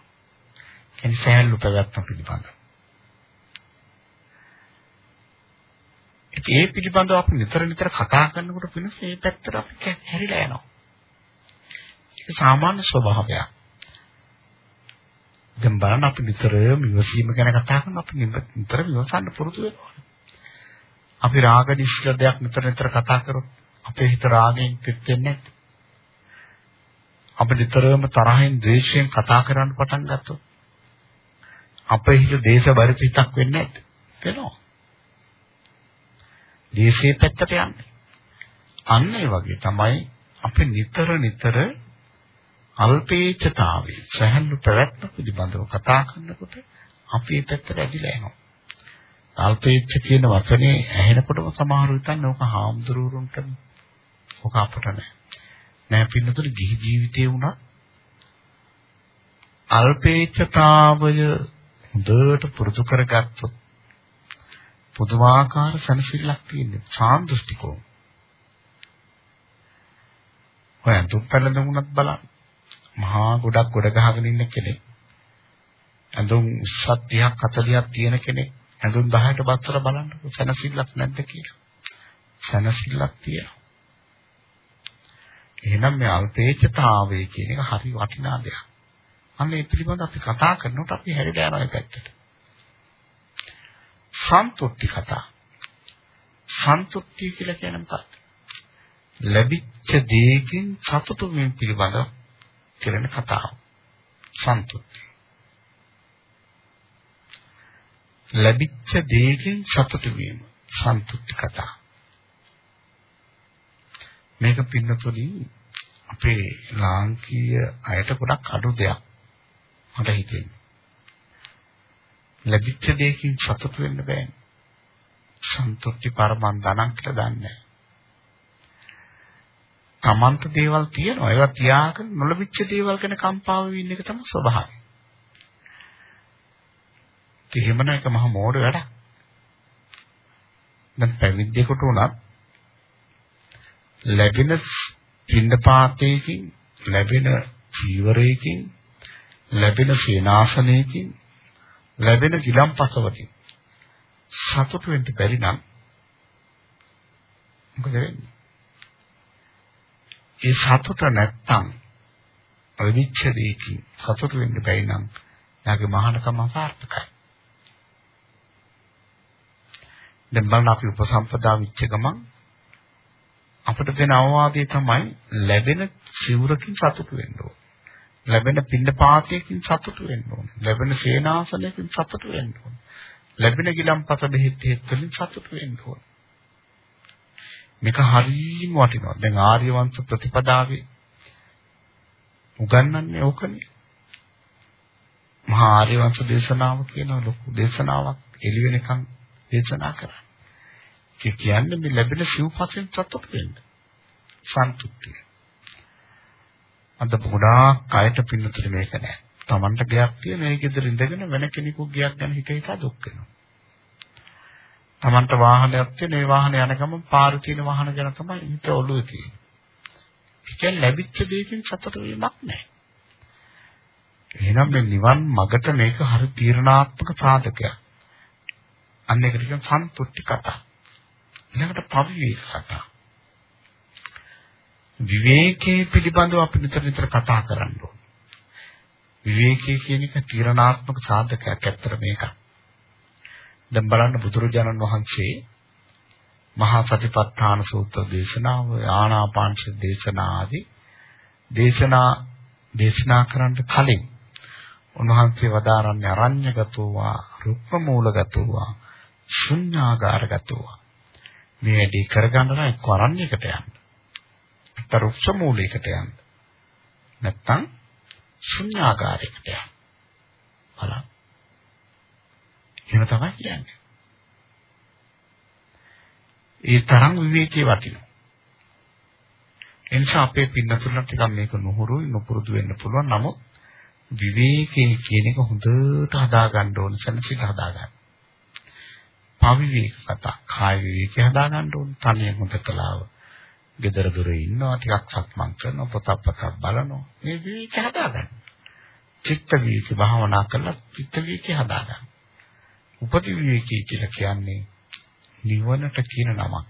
කියන්නේ සෑහළු පැවැත්ම පිළිබඳව. ඒ පිළිබඳව අපි නිතර නිතර කතා කරනකොට වෙනස් මේ පැත්තට අපි හැරිලා යනවා. ඒක සාමාන්‍ය ස්වභාවයක්. දැන් බලන්න අපි නිතරම විවසීම ගැන කතා කරනවා අපි නිතර විවසන්න පුරුදු වෙනවා. අපි රාග නිශ්චල දෙයක් නිතර නිතර කතා කරොත් අපේ හිත රාගයෙන් පිට වෙන්නේ නැද්ද? අපි නිතරම තරහෙන් ද්වේෂයෙන් කතා කරන්න පටන් ගත්තොත් අපේ හිත දේශ බරිත හිතක් වෙන්නේ නැද්ද? වෙනවා. දේශේ පැත්තට යන්නේ. අන්න ඒ වගේ තමයි අපි නිතර නිතර අල්පේච්ඡතාවයේ සහැල්ලු පැවැත්ම පිළිබඳව කතා කරනකොට අපි ඒ පැත්තට ඇදිලා යනවා. අල්පේච්ඡ කියන වචනේ ඇහෙනකොටම සමහර විටන් ඕක හාමුදුරුවරුන්ට ඕක අපට නෑ. නෑ පින්නතුනේ ගිහි ජීවිතේ වුණා අල්පේච්ඡතාවය හොඳට පුරුදු කරගත්තොත් පුදුමාකාර සනසිල්ලක් තියෙනවා. සාන්දෘෂ්ටිකෝ. ඔය දුප්පල දුමුණත් බලන්න. මහා ගොඩක් ගොඩ ගහගෙන ඉන්න කෙනෙක්. ඇඳුම් 30ක් 40ක් තියෙන කෙනෙක්. ඇඳුම් 10ට බත්තර බලන්න සනසිල්ලක් නැද්ද කියලා. සනසිල්ලක් තියෙනවා. එහෙනම් මේ අල්පේච්ඡතාවය කියන එක හරි වටිනා දෙයක්. අන්න ඒ පිළිබඳව අපි කතා කරනකොට අපි හැරිලා යනවා ඒ පැත්තට. සන්තුට්ටි කතා. සන්තුට්ටි කියලා කියන්නේ මොකක්ද? ලැබිච්ච දෙයකින් සතුටු වීම පිළිබඳව කරන කතාව. සන්තුට්ටි. ලැබිච්ච දෙයකින් සතුටු වීම සන්තුට්ටි කතා. මේක පින්නතුලින් අපේ ලාංකීය අයට ගොඩක් අඩු දෙයක් මට හිතෙන්නේ. ලැබිච්ච දෙයකින් සතුට වෙන්න බෑනේ. සන්තුෂ්ටි පරමන් ධනක් කියලා දන්නේ තමන්ට දේවල් තියෙනවා. ඒවා තියාගෙන නොලබිච්ච දේවල් ගැන කම්පාව වෙන්න එක තමයි ස්වභාවය. එහෙමන එක මහා මෝඩ වැඩක්. දැන් පැවිද්දෙකුට උනත් ලැබෙන පින්ඩපාතයකින් ලැබෙන ජීවරයකින් ලැබෙන සේනාසනයකින් ලැබෙන ගිලම්පසවකින් සතුට වෙන්න බැරි නම් මොකද වෙන්නේ? ඒ සතුට නැත්තම් අවිච්ඡ දෙයකින් සතුට වෙන්න බැරි නම් යාගේ මහානකම අසාර්ථකයි. දැන් බලන්න අපි උපසම්පදා විච්ච ගමන් අපිට දෙන අවවාදය තමයි ලැබෙන සිවුරකින් සතුටු වෙන්න ඕන. ලැබෙන පින්න පාතයකින් සතුටු වෙන්න ඕන. ලැබෙන සේනාසනයකින් සතුටු වෙන්න ඕන. ලැබෙන ගිලම්පත බෙහෙත් හේත් වලින් සතුටු වෙන්න ඕන. මේක හරියම වටිනවා. දැන් ආර්ය වංශ ප්‍රතිපදාවේ උගන්වන්නේ ඕකනේ. මහා ආර්ය වංශ දේශනාව කියන ලොකු දේශනාවක් එළි වෙනකන් දේශනා කරා. ඒ කියන්නේ මේ ලැබෙන සිව්පසෙන් සතුට වෙන්න. සන්තුෂ්ටිය. අද ගොඩාක් කයට පින්නතර මේක නෑ. Tamanට ගයක් තියෙන ඒ ගෙදර ඉඳගෙන වෙන කෙනෙකුගේ ගයක් ගැන හිත හිතා දුක් වෙනවා. Tamanට වාහනයක් තියෙන ඒ වාහනේ යන ගමන් පාරේ තියෙන වාහන ගැන තමයි හිත ඔළුවේ තියෙන්නේ. ඒ කියන්නේ ලැබිච්ච දෙයකින් සතුට වීමක් නෑ. එහෙනම් මේ නිවන් මගට මේක හරි තීරණාත්මක සාධකයක්. අන්න ඒකට කියන සන්තුෂ්ටි කතා. ඊළඟට පවිවේක කතා. විවේකයේ පිළිබඳව අපි නිතර නිතර කතා කරන්න ඕනේ. විවේකයේ කියන එක තීරණාත්මක සාධකයක් ඇත්තට මේක. දැන් බලන්න බුදුරජාණන් වහන්සේ මහා සතිපට්ඨාන සූත්‍ර දේශනාව ආනාපානසති දේශනා ආදී දේශනා දේශනා කරන්න කලින් උන්වහන්සේ වදාරන්නේ අරඤ්‍යගතෝවා රුක්මූලගතෝවා ශුන්‍යාගාරගතෝවා මේ වැඩේ කරගන්න නම් එක්ක අරණ්‍යයකට යන්න. නැත්නම් රුක්ෂ මූලයකට යන්න. නැත්නම් ශුන්‍යාකාරයකට යන්න. බලන්න. එහෙම තමයි කියන්නේ. ඒ තරම් විවේකී වටිනවා. එනිසා අපේ පින්නතුලට ටිකක් මේක නුහුරුයි නුපුරුදු වෙන්න පුළුවන්. නමුත් විවේකයේ කියන එක හොඳට හදා ගන්න ඕන සැලසිලි හදා ගන්න. පවිවේක කතා කාය විවේකේ හදා ගන්න ඕන තනිය හොඳ කලාව. gedara dore ඉන්නවා ටිකක් සක්මන් කරනවා පොතක් පතක් බලනවා මේ විවේක හදා ගන්න. චිත්ත විවේක භාවනා කරලා චිත්ත විවේක හදා ගන්න. උපති විවේකී කියලා කියන්නේ නිවනට කියන නමක්.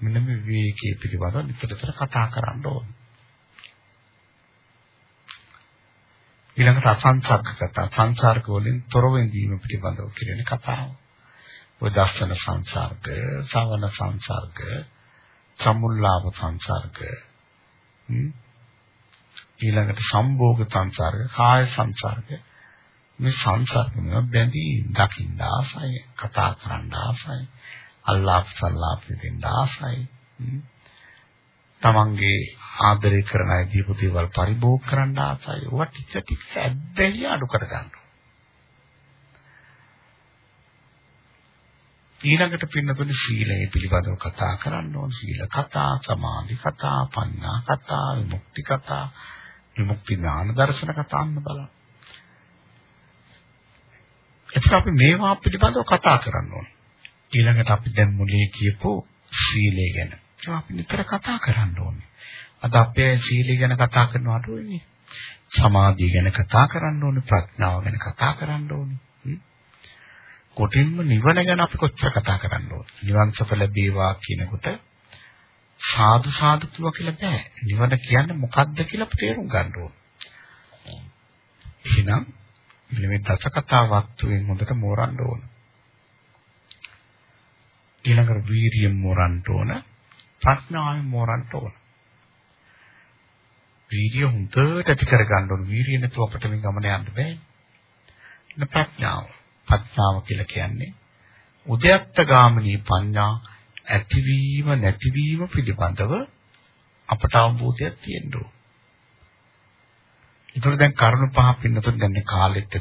මෙන්න මේ විවේකයේ පිළිබඳව නිතරතර කතා කරන්න ඕන. ඊළඟට අසංසර්ග කතා සංසර්ග වලින් තොර වෙඳීම පිළිබඳව කියන කතාව. ඔය දර්ශන සංසර්ග, සවන සංසර්ග, සමුල්ලාභ සංසර්ග, ඊළඟට සම්භෝග සංසර්ග, කාය සංසර්ග මේ සංසර්ගම බැඳී දකින්න ආසයි, කතා කරන්න ආසයි, අල්ලාහ් සල්ලාහ් දෙන්න ආසයි. තමන්ගේ ආදරය කරන අය දීපු දේවල් පරිභෝග කරන්න ආසයි. ඒවා ටික ටික ඇබ්බැහි අඩු කර ගන්නවා. ඊළඟට පින්නතුනි සීලය පිළිබඳව කතා කරන්න ඕන සීල කතා, සමාධි කතා, පඤ්ඤා කතා, විමුක්ති කතා, විමුක්ති ඥාන දර්ශන කතා අන්න බලන්න. එතකොට අපි මේවා පිළිබඳව කතා කරන්න ඕන. ඊළඟට අපි දැන් මුලින් කියපු සීලය ගැන. ඒක අපි නිතර කතා කරන්න ඕනේ. අද අපේ සීලය ගැන කතා කරනවා අඩුයිනේ. සමාධිය ගැන කතා කරන්න ඕනේ, ප්‍රඥාව ගැන කතා කරන්න ඕනේ. කොටින්ම නිවන ගැන අපි කොච්චර කතා කරන්න ඕනද? නිවන් සප ලැබේවා කියනකොට සාදු සාදු කිව්වා කියලා බෑ. නිවන කියන්නේ මොකක්ද කියලා අපි තේරුම් ගන්න ඕන. එහෙනම් මේ දස කතා වස්තුවෙන් හොඳට මෝරන්න ඕන. ඊළඟට වීරියෙන් මෝරන්න ඕන. ප්‍රඥාවෙන් මෝරන්න ඕන. වීර්ය හොඳට ඇති කර ගන්න ඕන. වීර්ය නැතුව අපිට මේ ගමන යන්න බෑ. ප්‍රඥාව ප්‍රඥාව කියලා කියන්නේ උද්‍යත්ත ගාමිනී පඤ්ඤා ඇතිවීම නැතිවීම පිළිබඳව අපට අවබෝධයක් තියෙන්න ඕන. ඒතර දැන් කරුණු පහ පින්නතුන් දැන් කාලෙත්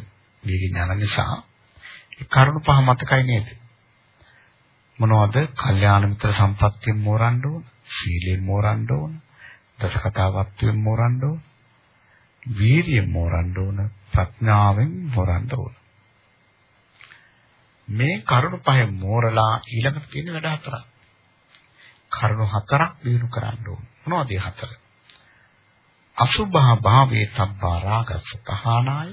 වේගින් යන නිසා ඒ කරුණු පහ මතකයි නේද? මොනවද? කල්යාණ මිත්‍ර සම්පත්තියෙන් මෝරන්න ඕන, සීලයෙන් මෝරන්න ඕන, දස කතාවත්වයෙන් මෝරන්න ඕන, වීරියෙන් මෝරන්න ඕන, ප්‍රඥාවෙන් මෝරන්න ඕන. මේ කරුණු පහෙන් මෝරලා ඊළඟට තියෙන වැඩ හතරක්. කරුණු හතරක් දිනු කරන්න ඕන. මොනවද මේ හතර? අසුභා භාවේ තබ්බා රාගස්ස පහනාය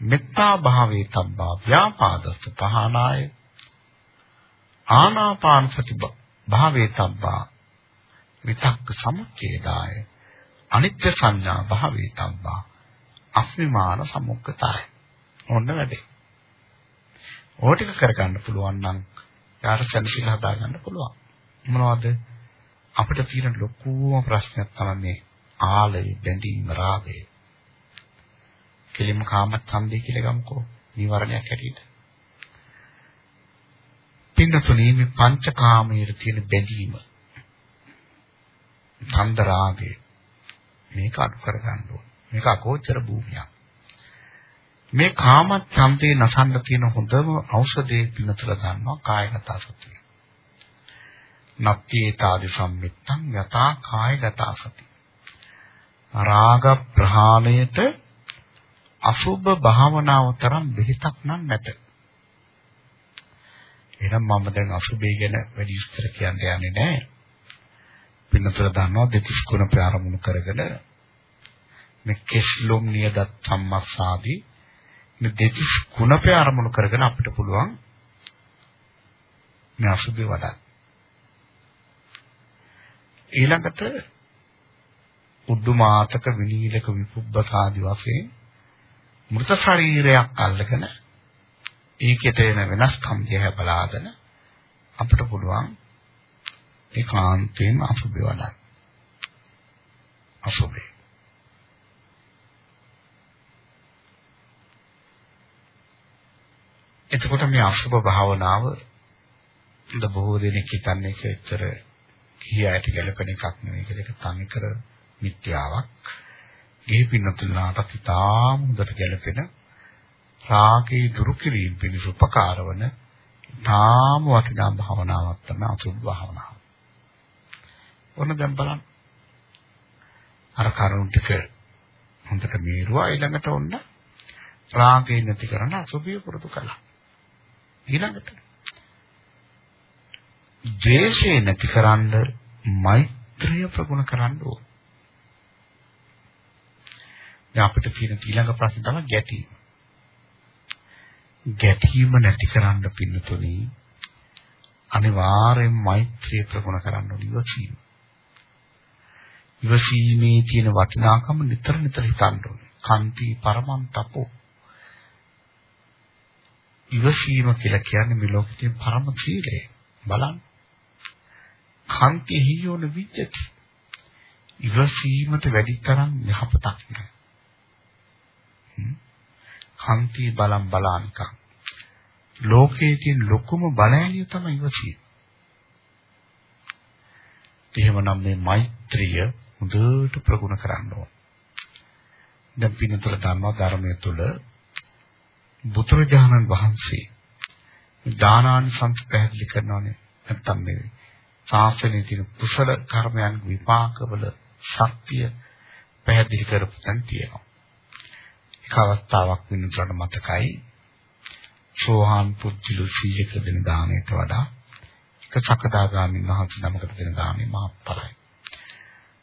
මෙත්තා භාවේ තබ්බා ව්‍යාපාදස්ස පහනාය ආනාපාන සති භාවේ තබ්බා විතක්ක සමුච්ඡේදාය. අනිත්‍ය සංඥා භාවේ තබ්බා අස්මිමාන සමුක්කතාය. ඕන්න වැඩේ. ඕක ටික කරගන්න පුළුවන් නම් යාට සැලසිල්ල හදාගන්න පුළුවන්. මොනවද? අපිට තියෙන ලොකුම ප්‍රශ්නයක් තමයි මේ. ආලය බැඳීම රාගය. කෙලින්ම කාමච්ඡන්දය කියලා ගමුකෝ නිවරණයක් හැටියට. පින්නතුනේ මේ පංචකාමයේ තියෙන බැඳීම ඡන්ද රාගය මේක අඩු කරගන්න ඕන. මේක අකෝචර භූමියක්. මේ කාමච්ඡන්දේ නසන්න තියෙන හොඳම ඖෂධය පින්නතල ගන්නවා කායගත සතිය. නප්පේතාදි සම්මිත්තං යතා කායගත සති රාග ප්‍රහාණයට අසුභ භාවනාව තරම් බෙහෙතක් නම් නැත. එහෙනම් මම දැන් අසුභය ගැන වැඩි විස්තර කියන්න යන්නේ නැහැ. පින්නතර දන්නවා දෙතිස් ගුණ ප්‍රාරමුණු කරගෙන මේ කෙස්ලොම් නියදත් සම්මස්සාදී මේ දෙතිස් ගුණ ප්‍රාරමුණු කරගෙන අපිට පුළුවන් මේ අසුභය වඩා ඊළඟට උද්දුමාතක විනීලක විපුබ්බක ආදි වශයෙන් මృత ශරීරයක් අල්ලගෙන ඒකෙට එන වෙනස්කම් දිහා බලාගෙන අපිට පුළුවන් ඒකාන්තයෙන්ම අසුභය වඩන්න. අසුභය. එතකොට මේ අසුභ භාවනාව ද බොහෝ දෙනෙක් හිතන්නේ ඒක ඇත්තට කියාට ගැලපෙන එකක් නෙවෙයි කියලා ඒක තනිකර මිත්‍යාවක්. ගේ පින්නතුලාට ඉතාම හොඳට ගැලපෙන රාගේ දුරු කිරීම පිණිස උපකාර වන ඉතාම වටිනා භාවනාවක් තමයි අසුභ භාවනාව. ඔන්න දැන් බලන්න. අර කරුණ ටික හොඳට මේරුවා ඊළඟට ඔන්න රාගේ නැති කරන අසුභිය පුරුදු කළා. ඊළඟට ද්වේෂය නැති කරන්න මෛත්‍රිය ප්‍රගුණ කරන්න ඕන. දැන් අපිට තියෙන ඊළඟ ප්‍රශ්නේ තමයි ගැටීම. ගැටීම නැති කරන්න පින්නතුනි අනිවාර්යෙන් මෛත්‍රිය ප්‍රගුණ කරන්න ඕනේ ඉවසීම. ඉවසීමේ තියෙන වටිනාකම නිතර නිතර හිතන්න ඕනේ. කන්ති පරමන්තපෝ ඉවසීම කියලා කියන්නේ මේ ලෝකේ තියෙන පරම සීලය. බලන්න. කන්ති හියෝන විජ්ජති. ඉවසීමට වැඩි තරම් යහපතක් නෑ. කන්ති බලම් බලානිකං. ලෝකයේ තියෙන ලොකුම බලෑනිය තමයි ඉවසීම. එහෙමනම් මේ මෛත්‍රිය හොඳට ප්‍රගුණ කරන්න ඕන. දැන් පින්නතුල ධර්ම ධර්මයේ තුල බුදුරජාණන් වහන්සේ දානානිසංස පැහැදිලි කරනවානේ නැත්තම් මේ ශාසනයේ තියෙන කුසල කර්මයන් විපාකවල ශක්තිය පැහැදිලි කරපු තැන් තියෙනවා. එක අවස්ථාවක් වෙනසට මතකයි. සෝහාන් පුජ්ජිලු සීලක දෙන දාණයට වඩා එක සකදාගාමින් වහන්සේ නමකට දෙන දාණය මහත්ඵලයි.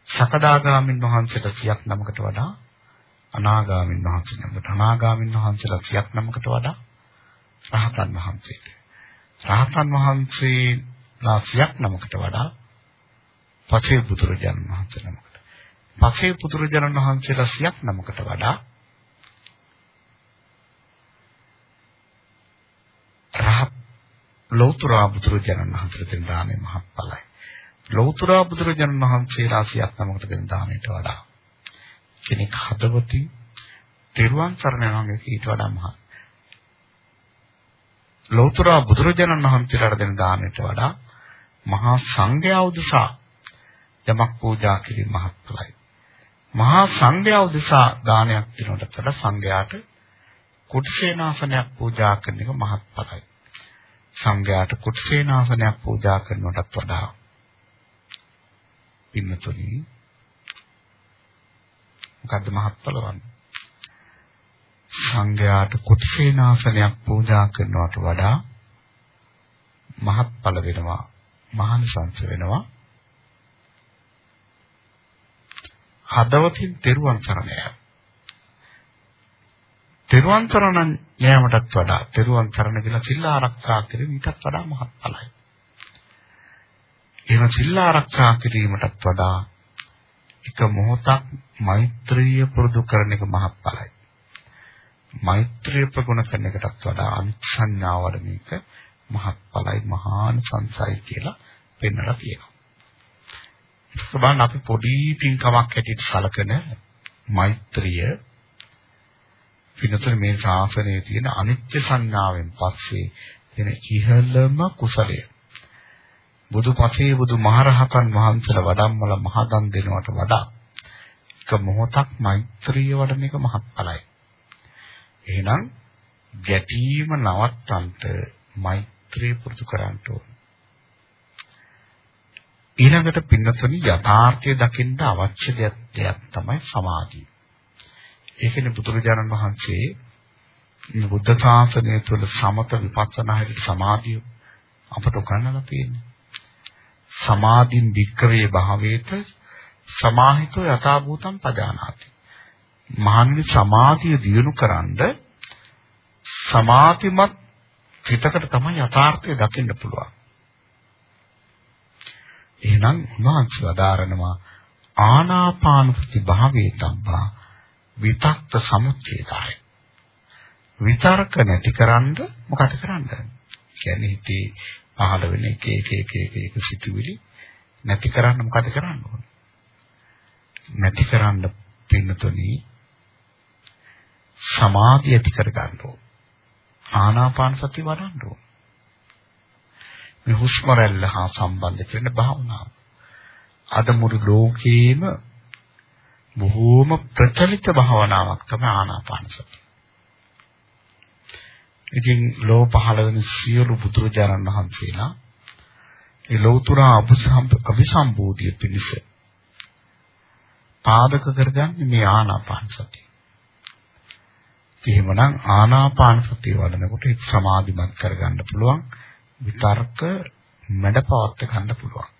සකදාගාමින් වහන්සේට 100ක් නමකට වඩා අනාගාමින් වහන්සේ නමකට අනාගාමින් වහන්සේලා 100ක් නමකට වඩා රහතන් වහන්සේට. රහතන් වහන්සේලා 100ක් නමකට වඩා පසේ පුදුරජාණන් වහන්සේ නමකට. පසේ පුදුරජාණන් වහන්සේලා 100ක් නමකට වඩා රහත් ලෞතර බුදුරජාණන් වහන්සේට දෙන දාණය මහත්ඵලයි. ලෞතර බුදුරජාණන් වහන්සේ රාශියක් නමකට දෙන දාණයට වඩා කෙනෙක් හදවතින් තෙරුවන් සරණ යනවා ඊට වඩා මහත්. ලෞතර බුදුරජාණන් වහන්සේලාට දෙන දාණයට වඩා මහා සංඝයා උදෙසා යමක් පූජා කිරීම මහත්ඵලයි. මහා සංඝයා උදෙසා දානයක් දෙනකොට සංඝයාට කුටිසේනාසනයක් පූජා කරන එක මහත්ඵලයි. සංඝයාට කුට්සේනාසනයක් පූජා කරනවටත් වඩා පින්නතුනි මොකද්ද මහත්ඵල වන්නේ? සංඝයාට කුට්සේනාසනයක් පූජා කරනවට වඩා මහත්ඵල වෙනවා මහානිසංස වෙනවා. හදවතින් තෙරුවන් සරණ යාම තෙරුවන් සරණ යෑමටත් වඩා තෙරුවන් සරණ කියලා සිල් ආරක්ෂා කිරීම ඊටත් වඩා මහත්ඵලයි. එහෙම සිල් ආරක්ෂා කිරීමටත් වඩා එක මොහොතක් මෛත්‍රිය පුරුදු කරන එක මහත්ඵලයි. මෛත්‍රිය ප්‍රගුණ කරන එකටත් වඩා අනිත්‍යඥා වඩන එක මහත්ඵලයි මහාන සංසයි කියලා පෙන්වලා තියෙනවා. ඒක බලන්න අපි පොඩි පින්කමක් හැටියට සලකන මෛත්‍රිය පිනතර මේ ශාසනයේ තියෙන අනිත්‍ය සංඥාවෙන් පස්සේ තියෙන ඉහළම කුසලය. බුදුපසේ බුදුමහරහතන් වහන්සේලා වඩම්මල මහදන් දෙනවට වඩා එක මොහොතක් මෛත්‍රිය වඩන එක මහත්ඵලයි. එහෙනම් ගැටීම නවත්තන්ට මෛත්‍රිය පුරුදු කරන්න ඕන. ඊළඟට පින්නතුනි යථාර්ථය දකින්න අවශ්‍ය දෙයක් තමයි සමාධිය. ඒකනේ බුදුරජාණන් වහන්සේ මේ බුද්ධ ශාසනය තුළ සමත විපස්සනා හැටි සමාධිය අපට උගන්වලා තියෙන්නේ. සමාධින් වික්‍රේ භාවේත සමාහිතෝ යථාභූතම් පජානාති. මහන්නේ සමාධිය දියුණු කරන්ඩ සමාධිමත් හිතකට තමයි යථාර්ථය දකින්න පුළුවන්. එහෙනම් උන්වහන්සේ වදාරනවා ආනාපානසති භාවයේ තබ්බා විතක්ත සමුච්ඡේදය. විතර්ක නැතිකරන්න මොකද කරන්නේ? කියන්නේ හිතේ පහළ වෙන එක එක එක එක එක සිතුවිලි නැති කරන්න මොකද කරන්න ඕන? නැති කරන්න පින්නතුනි සමාධිය ඇති කර ගන්න ඕන. ආනාපාන සති වඩන්න ඕන. මේ හුස්ම රැල්ල හා සම්බන්ධ කරන භාවනාව. අද මුළු ලෝකේම බොහෝම ප්‍රචලිත භාවනාවක් තමයි ආනාපාන සතිය. ඉතින් ලෝ පහළ වෙන සියලු බුදුරජාණන් වහන්සේලා ඒ ලෞතුරා අභිසම්බෝධිය පිණිස පාදක කරගන්නේ මේ ආනාපාන සතිය. එහෙමනම් ආනාපාන සතිය වඩනකොට ඒක සමාධිමත් කරගන්න පුළුවන් විතර්ක මැඩපවත් ගන්න පුළුවන්.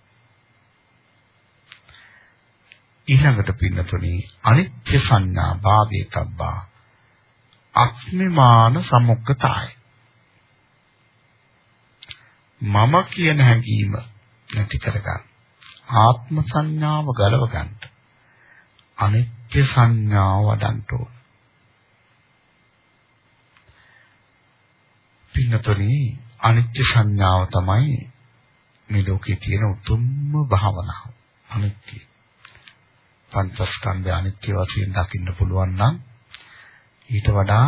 ඊළඟට පින්නතුනි අනිත්‍ය සංඥා භාවයේ තබ්බා. අක්ෂ්මිමාන සමුක්කතාය. මම කියන හැඟීම නැති කරගන්න. ආත්ම සංඥාව ගලව ගන්න. අනිත්‍ය සංඥාව වඩන්න ඕන. පින්නතුනි අනිත්‍ය සංඥාව තමයි මේ ලෝකේ තියෙන උතුම්ම භාවනාව. අනිත්‍ය පංචස්කන්ධය අනිත්‍ය වශයෙන් දකින්න පුළුවන් නම් ඊට වඩා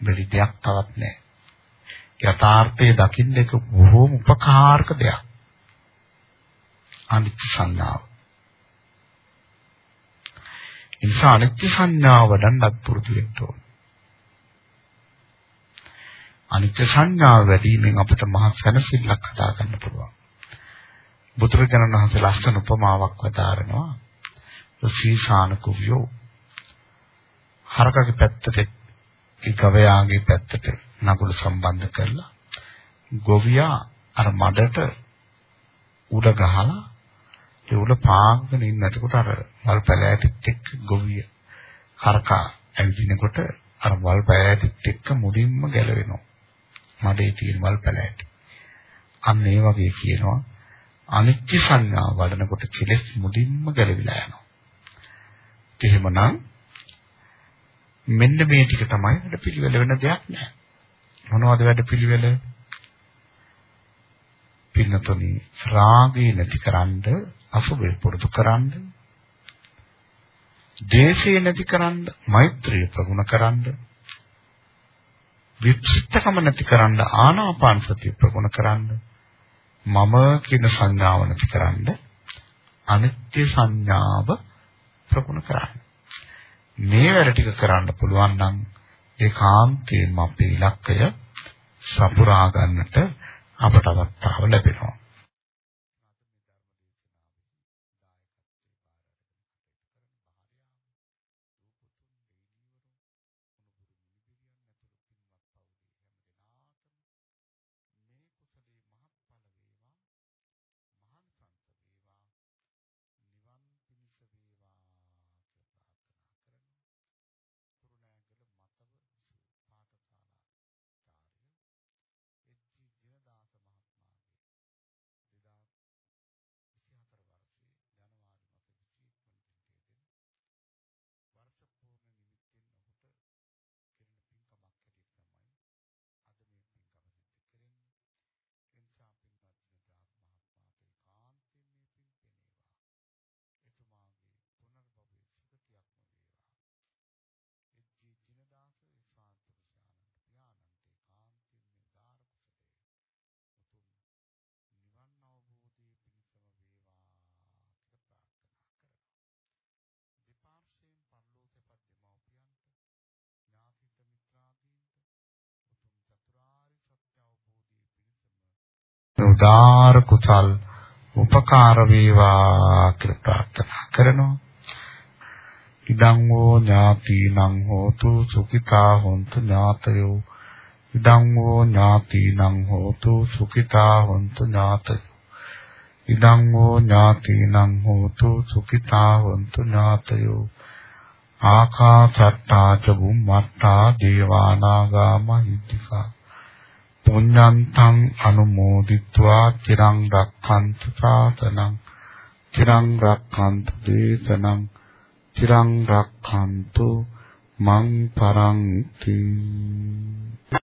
බැරි දෙයක් තවත් නැහැ. යථාර්ථය දකින්න එක බොහෝම උපකාරක දෙයක්. අනිත්‍ය සංඥාව. ඉන්සා අනිත්‍ය සංඥාව වඩන්නත් පුරුදු වෙන්න ඕන. අනිත්‍ය සංඥාව වැඩිමෙන් අපිට මහ සැනසෙල්ලක් හදා ගන්න පුළුවන්. බුදුරජාණන් වහන්සේ ලස්සන උපමාවක් වදාරනවා. සීසාන කුවියෝ හරකගේ පැත්තට ඒ ගවයාගේ පැත්තට නගුල සම්බන්ධ කරලා ගොවියා අර මඩට උඩ ගහලා ඒ උඩ පාගගෙන ඉන්න. එතකොට අර වල් පැලෑටිත් එක්ක ගොවිය හරකා ඇවිදිනකොට අර වල් පැලෑටිත් එක්ක මුදින්ම ගැලවෙනවා. මඩේ තියෙන වල් පැලෑටි. අන්න ඒ වගේ කියනවා. අනිත්‍ය සංඥා වඩනකොට කෙලෙස් මුදින්ම ගැලවිලා යනවා. එහෙමනම් මෙන්න මේ ටික තමයි වැඩ පිළිවෙල වෙන දෙයක් නෑ. මොනවද වැඩ පිළිවෙල? පින්නතුනි රාගය නැතිකරන්ද අසුබේ පුරුදු කරන්ද දේශය නැතිකරන්ද මෛත්‍රිය ප්‍රගුණ කරන්ද විචිත්තකම නැතිකරන්ද ආනාපාන සතිය ප්‍රගුණ කරන්ද මම කියන සංඥාව නැතිකරන්ද අනිත්‍ය සංඥාව ප්‍රගුණ කරන්න. මේ වැඩ ටික කරන්න පුළුවන් නම් ඒකාන්තයෙන්ම අපේ ඉලක්කය සපුරා ගන්නට අපට අවස්ථාව ලැබෙනවා. උදාාර කුසල් උපකාර වේවා කියලා ප්‍රාර්ථනා කරනවා. ඉදං වූ ඥාතිනං හෝතු සුඛිතා හොන්තු ඥාතයෝ. ඉදං වූ ඥාතිනං හෝතු සුඛිතා හොන්තු ඥාතයෝ. ඉදං වූ ඥාතිනං හෝතු සුඛිතා හොන්තු ඥාතයෝ. ආකාසත්තා ච බුම්මත්තා දේවානාගා මහිද්దికා. පුඤ්ඤන්තං අනුමෝදිත්වා තිරං රක්ඛන්ත සාසනං තිරං රක්ඛන්ත දේශනං තිරං රක්ඛන්තු මං පරන්ති।